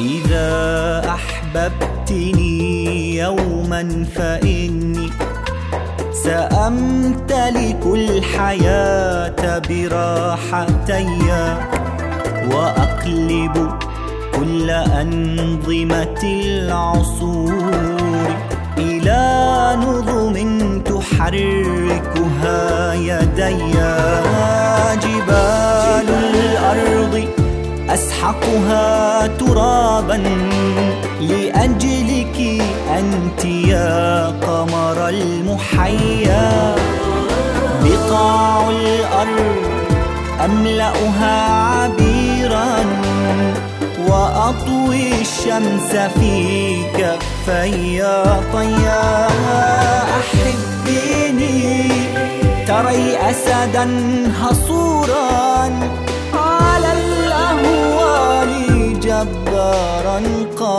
إذا أحببتني يوما فإني سأمتلك الحياة براحتي وأقلب كل أنظمة العصور إلى نظم تحركها يدي. أسحقها ترابا لأجلك أنت يا قمر المحيا. بقاع الأرض أملأها عبيرا وأطوي الشمس في كفي طيا. أحبيني تري أسدا هصورا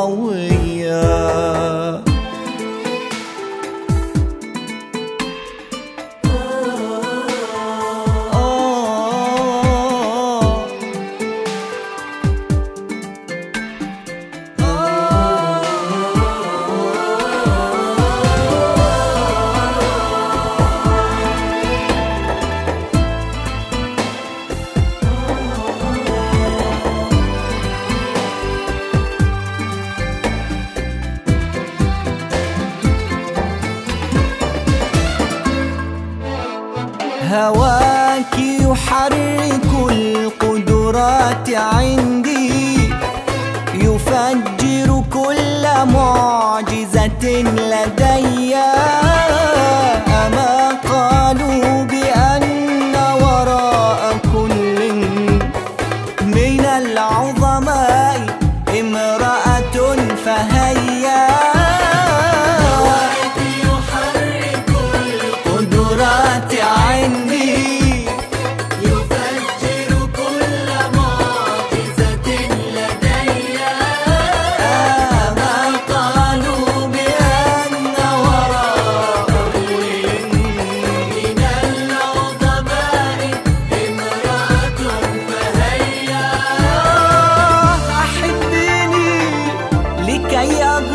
قويا هواك يحرك القدرات عندي يفجر كل معجزة لدي.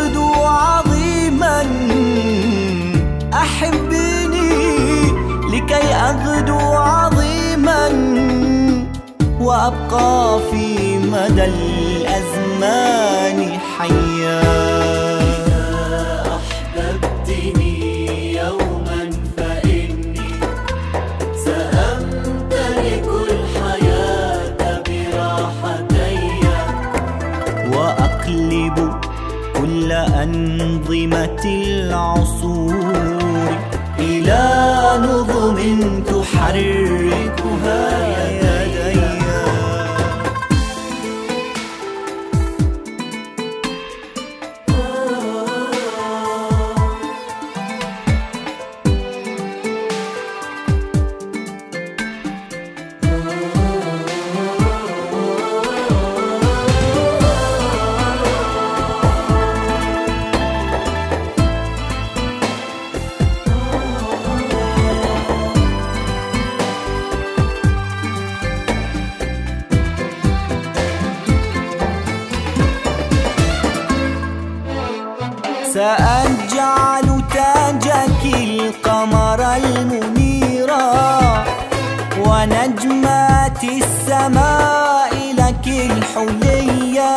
لكي أغدو عظيما أحبني لكي أغدو عظيما وأبقى في مدى الأزمان حيا. أنظمة العصور إلى نظم تحركها سأجعل تاجك القمر المنيرا ونجمات السماء لك الحليا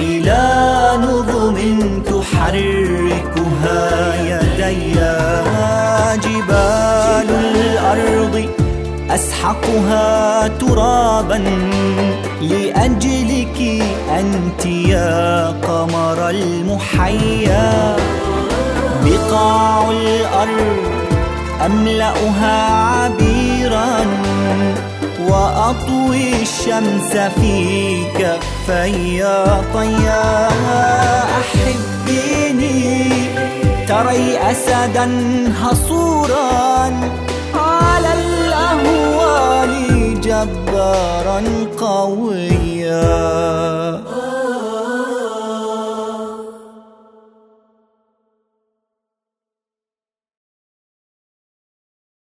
إلى نظم تحركها يدي جبال الأرض أسحقها ترابا لأجلك أنت يا قمر المحيا. بقاع الأرض أملأها عبيرا وأطوي الشمس في كفي طيا أحبيني تري أسدا هصورا على الأهوال جبارا قويا.